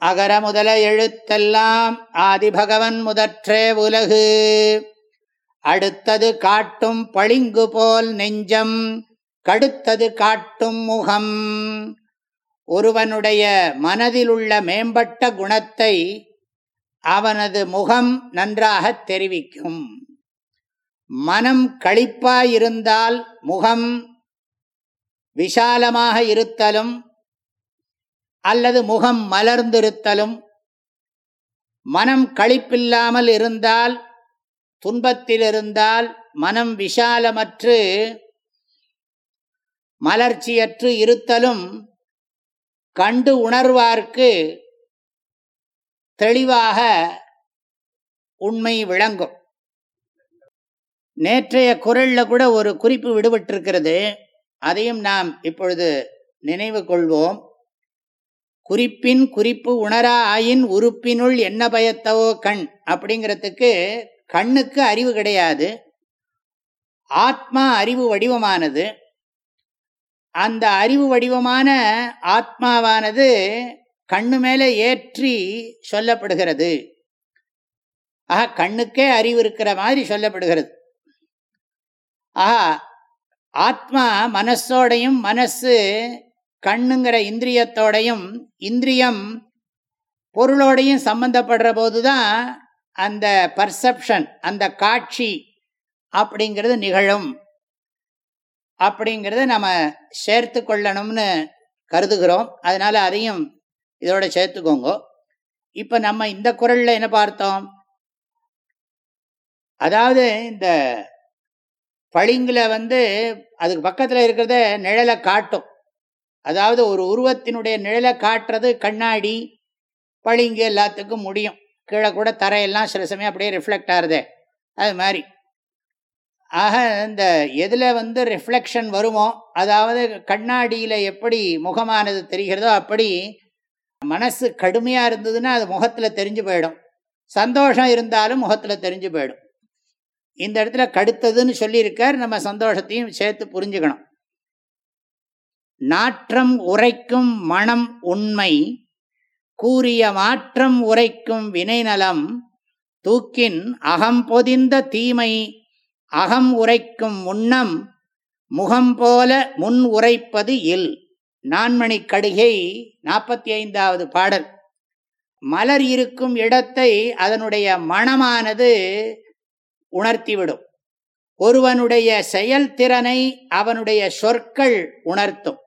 அகர முதல எழுத்தெல்லாம் ஆதிபகவன் முதற்றே உலகு. அடுத்தது காட்டும் பளிங்கு போல் நெஞ்சம் கடுத்தது காட்டும் முகம். ஒருவனுடைய மனதிலுள்ள மேம்பட்ட குணத்தை அவனது முகம் நன்றாக தெரிவிக்கும். மனம் களிப்பாயிருந்தால் முகம் விஷாலமாக இருத்தலும் அல்லது முகம் மலர்ந்திருத்தலும் மனம் களிப்பில்லாமல் இருந்தால் துன்பத்தில் இருந்தால் மனம் விஷாலமற்று மலர்ச்சியற்று இருத்தலும் கண்டு உணர்வார்க்கு தெளிவாக உண்மை விளங்கும். நேற்றைய குரலில் கூட ஒரு குறிப்பு விடுபட்டிருக்கிறது. அதையும் நாம் இப்பொழுது நினைவு கொள்வோம். குறிப்பின் குறிப்பு உணரா ஆயின் உறுப்பினுள் என்ன பயத்தவோ கண் அப்படிங்கிறதுக்கு கண்ணுக்கு அறிவு கிடையாது. ஆத்மா அறிவு வடிவமானது. அந்த அறிவு வடிவமான ஆத்மாவானது கண்ணு மேலே ஏற்றி சொல்லப்படுகிறது. ஆஹா கண்ணுக்கே அறிவு இருக்கிற மாதிரி சொல்லப்படுகிறது. ஆஹா ஆத்மா மனசோடையும் மனசு கண்ணுங்கிற இந்திரியத்தோடையும் இந்திரியம் பொருளோடையும் சம்பந்தப்படுற போது தான் அந்த பர்செப்ஷன் அந்த காட்சி அப்படிங்கிறது நிகழும். அப்படிங்கிறத நம்ம சேர்த்து கொள்ளணும்னு கருதுகிறோம். அதனால அதையும் இதோட சேர்த்துக்கோங்க. இப்போ நம்ம இந்த குரலில் என்ன பார்த்தோம்? அதாவது இந்த பளிங்கில் வந்து அதுக்கு பக்கத்தில் இருக்கிறத நிழலை காட்டும். அதாவது ஒரு உருவத்தினுடைய நிழலை காட்டுறது கண்ணாடி பளிங்கு எல்லாத்துக்கும் முடியும். கீழே கூட தரையெல்லாம் சில சமயம் அப்படியே ரிஃப்ளெக்ட் ஆகுதே. அது மாதிரி. ஆக இந்த எதில் வந்து ரிஃப்ளெக்ஷன் வருமோ அதாவது கண்ணாடியில் எப்படி முகமானது தெரிகிறதோ அப்படி மனசு கடுமையாக இருந்ததுன்னா அது முகத்தில் தெரிஞ்சு போயிடும். சந்தோஷம் இருந்தாலும் முகத்தில் தெரிஞ்சு போயிடும். இந்த இடத்துல கடுத்ததுன்னு சொல்லியிருக்கார். நம்ம சந்தோஷத்தையும் சேர்த்து புரிஞ்சுக்கணும். நாற்றம் உரைக்கும் மனம் உண்மை கூறிய மாற்றம் உரைக்கும் வினைநலம் தூக்கின் அகம் பொதிந்த தீமை அகம் உரைக்கும் முன்னம் முகம் போல முன் உரைப்பது இல். நான்மணி கடுகை நாற்பத்தி ஐந்தாவது பாடல். மலர் இருக்கும் இடத்தை அதனுடைய மனமானது உணர்த்திவிடும். ஒருவனுடைய செயல்திறனை அவனுடைய சொற்கள் உணர்த்தும்.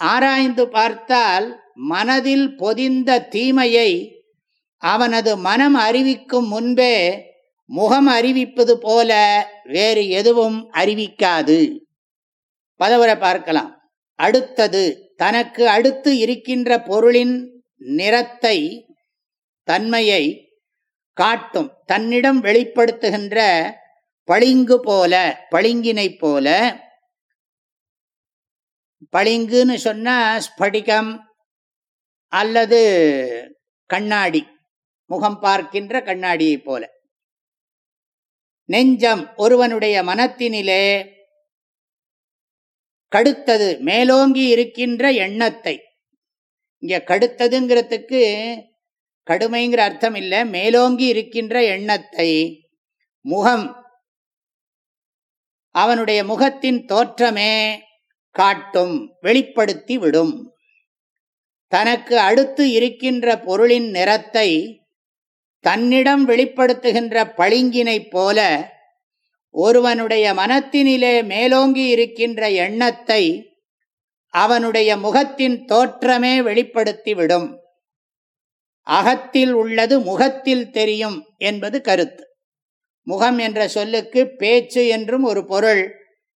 ஆராய்ந்து பார்த்தால் மனதில் பொதிந்த தீமையை அவனது மனம் அறிவிக்கும் முன்பே முகம் அறிவிப்பது போல வேறு எதுவும் அறிவிக்காது. பதவரை பார்க்கலாம். அடுத்தது தனக்கு அடுத்து இருக்கின்ற பொருளின் நிறத்தை தன்மையை காட்டும். தன்னிடம் வெளிப்படுத்துகின்ற பளிங்கு போல பளிங்கினை போல பளிங்குன்னு சொன்னா ஸ்படிகம் அல்லது கண்ணாடி முகம் பார்க்கின்ற கண்ணாடியை போல. நெஞ்சம் ஒருவனுடைய மனத்தினிலே கடுத்தது மேலோங்கி இருக்கின்ற எண்ணத்தை. இங்க கடுத்ததுங்கிறதுக்கு கடுமைங்கிற அர்த்தம் இல்லை மேலோங்கி இருக்கின்ற எண்ணத்தை முகம் அவனுடைய முகத்தின் தோற்றமே காட்டும் வெளிப்படுத்தி விடும் தனக்கு அடுத்து இருக்கின்ற பொருளின் நிறத்தை தன்னிடம் வெளிப்படுத்துகின்ற பளிங்கினைப் போல ஒருவனுடைய மனத்தினிலே மேலோங்கி இருக்கின்ற எண்ணத்தை அவனுடைய முகத்தின் தோற்றமே வெளிப்படுத்திவிடும். அகத்தில் உள்ளது முகத்தில் தெரியும் என்பது கருத்து. முகம் என்ற சொல்லுக்கு பேச்சு என்றும் ஒரு பொருள்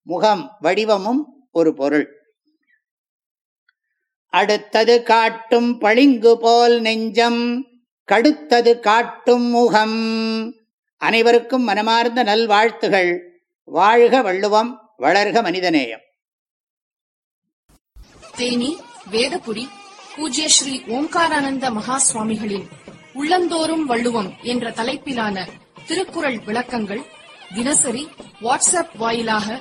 முகம் வடிவமும் ஒரு பொருள். அடுத்தது காட்டும் பளிங்கு போல் நெஞ்சம் கடுத்தது காட்டும் முகம். அனைவருக்கும் மனமார்ந்த நல்வாழ்த்துகள். வாழ்க வள்ளுவம் வளர்க மனிதநேயம். தேனி வேதபுரி பூஜ்ய ஸ்ரீ ஓம்காரானந்த மகா சுவாமிகளின் உள்ளந்தோறும் வள்ளுவம் என்ற தலைப்பிலான திருக்குறள் விளக்கங்கள் தினசரி வாட்ஸ்அப் வாயிலாக